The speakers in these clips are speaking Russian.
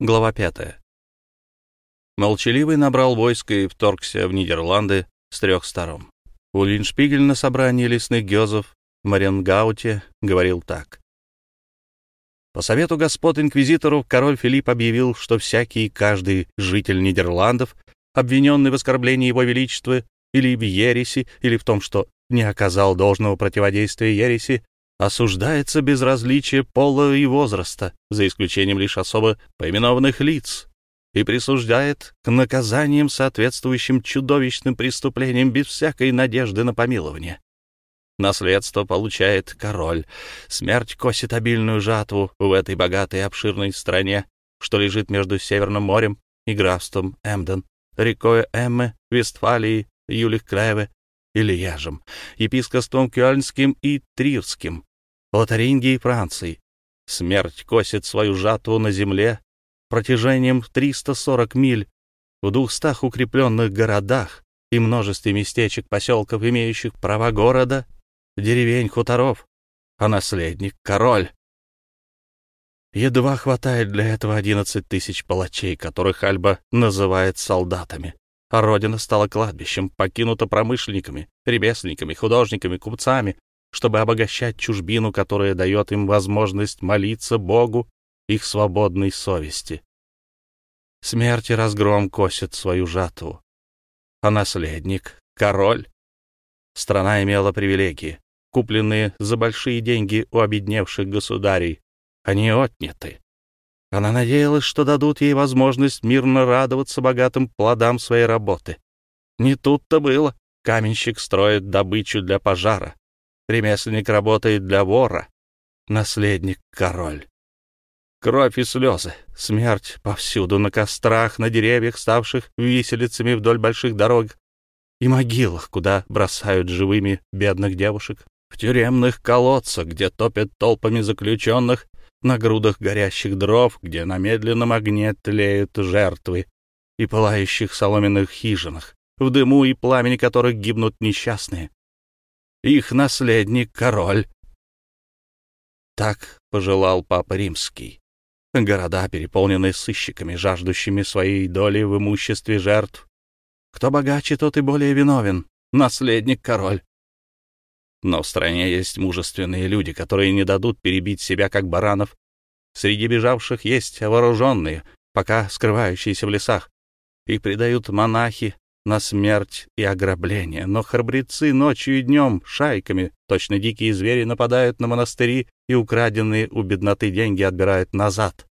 Глава 5. Молчаливый набрал войско и вторгся в Нидерланды с трех сторон. Улиншпигель на собрании лесных гёзов в Маренгауте говорил так. По совету господ инквизиторов король Филипп объявил, что всякий и каждый житель Нидерландов, обвиненный в оскорблении его величества или в ереси, или в том, что не оказал должного противодействия ереси, осуждается без различия пола и возраста, за исключением лишь особо поименованных лиц, и присуждает к наказаниям, соответствующим чудовищным преступлениям, без всякой надежды на помилование. Наследство получает король. Смерть косит обильную жатву в этой богатой и обширной стране, что лежит между Северным морем и графством Эмден, рекой Эмме, Вестфалией, Юлих-Клеве и Льежем, епископством Кёльнским и Трирским, Лотарингии Франции. Смерть косит свою жатву на земле протяжением в 340 миль в двухстах укрепленных городах и множестве местечек, поселков, имеющих права города, деревень, хуторов, а наследник — король. Едва хватает для этого одиннадцать тысяч палачей, которых Альба называет солдатами. А родина стала кладбищем, покинута промышленниками, ремесленниками, художниками, купцами, чтобы обогащать чужбину, которая дает им возможность молиться Богу их свободной совести. Смерть и разгром косят свою жатву. А наследник — король. Страна имела привилегии, купленные за большие деньги у обедневших государей. Они отняты. Она надеялась, что дадут ей возможность мирно радоваться богатым плодам своей работы. Не тут-то было. Каменщик строит добычу для пожара. Ремесленник работает для вора. Наследник — король. Кровь и слезы, смерть повсюду, на кострах, на деревьях, ставших виселицами вдоль больших дорог, и могилах, куда бросают живыми бедных девушек, в тюремных колодцах, где топят толпами заключенных, на грудах горящих дров, где на медленном огне тлеют жертвы, и пылающих соломенных хижинах, в дыму и пламени которых гибнут несчастные их наследник — король. Так пожелал Папа Римский. Города переполнены сыщиками, жаждущими своей доли в имуществе жертв. Кто богаче, тот и более виновен. Наследник — король. Но в стране есть мужественные люди, которые не дадут перебить себя, как баранов. Среди бежавших есть вооруженные, пока скрывающиеся в лесах. Их предают монахи, на смерть и ограбление, но храбрецы ночью и днем шайками, точно дикие звери, нападают на монастыри и украденные у бедноты деньги отбирают назад.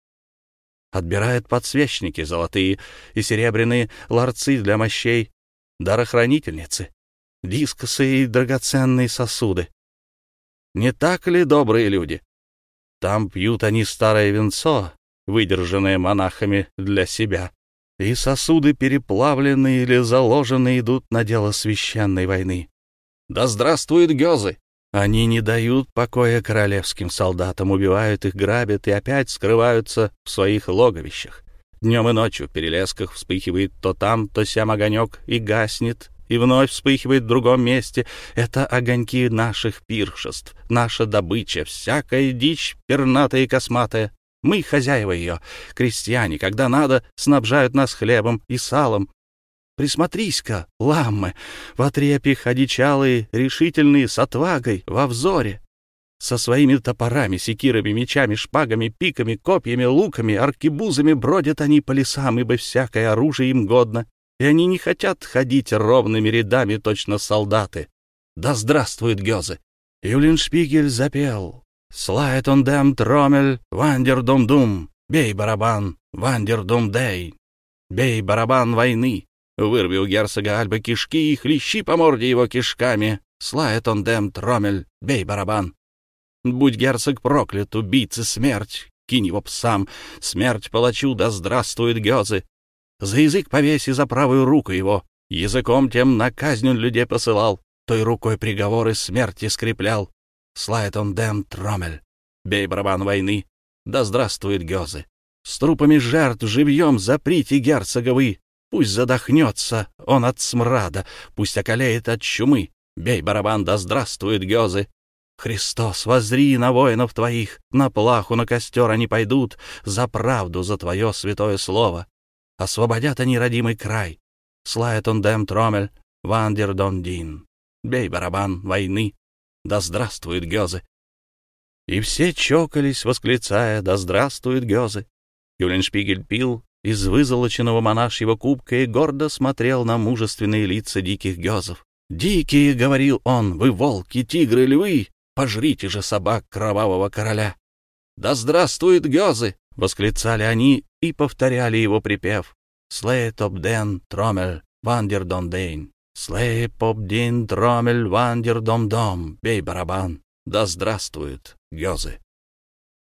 Отбирают подсвечники золотые и серебряные ларцы для мощей, дарохранительницы, дискосы и драгоценные сосуды. Не так ли, добрые люди? Там пьют они старое венцо, выдержанное монахами для себя, и сосуды, переплавленные или заложенные, идут на дело священной войны. Да здравствуют гёзы! Они не дают покоя королевским солдатам, убивают их, грабят и опять скрываются в своих логовищах. Днем и ночью в перелесках вспыхивает то там, то сям огонек и гаснет, и вновь вспыхивает в другом месте. Это огоньки наших пиршеств, наша добыча, всякая дичь пернатая и косматая. Мы хозяева ее. Крестьяне, когда надо, снабжают нас хлебом и салом. Присмотрись-ка, ламмы, в отрепьях одичалые, решительные, с отвагой, во взоре. Со своими топорами, секирами, мечами, шпагами, пиками, копьями, луками, аркебузами бродят они по лесам, ибо всякое оружие им годно, и они не хотят ходить ровными рядами, точно солдаты. Да здравствует Гёзе! Юлиншпигель запел. Слайт он дем тромель, вандер дум бей барабан, вандер дум дей, бей барабан войны. Вырви у герцога Альба кишки и хлещи по морде его кишками. Слайт он дем тромель, бей барабан. Будь герцог проклят, убийцы смерть, кинь его псам, смерть палачу, да здравствует Гёзы. За язык повеси за правую руку его, языком тем на казнь он людей посылал, той рукой приговоры смерти скреплял. Слайд он дэм тромель. Бей барабан войны. Да здравствует Гёзы. С трупами жертв живьем заприте герцога. Пусть задохнется он от смрада, пусть околеет от чумы. Бей барабан, да здравствует Гёзы. Христос, возри на воинов твоих, на плаху, на костер они пойдут, за правду, за твое святое слово. Освободят они родимый край. Слает он дем тромель, вандер дон дин. Бей барабан войны, да здравствует Гёзе. И все чокались, восклицая «Да здравствует Гёзе!» Юленшпигель пил из вызолоченного монашьего кубка и гордо смотрел на мужественные лица диких гёзов. «Дикие!» — говорил он, — «вы волки, тигры, львы! Пожрите же собак кровавого короля!» «Да здравствует гёзы!» — восклицали они и повторяли его припев. «Слей топ-ден, тромель, вандер дон дейн, слей поп-дин, тромель, вандер дом-дом, бей барабан, да здравствует гёзы!»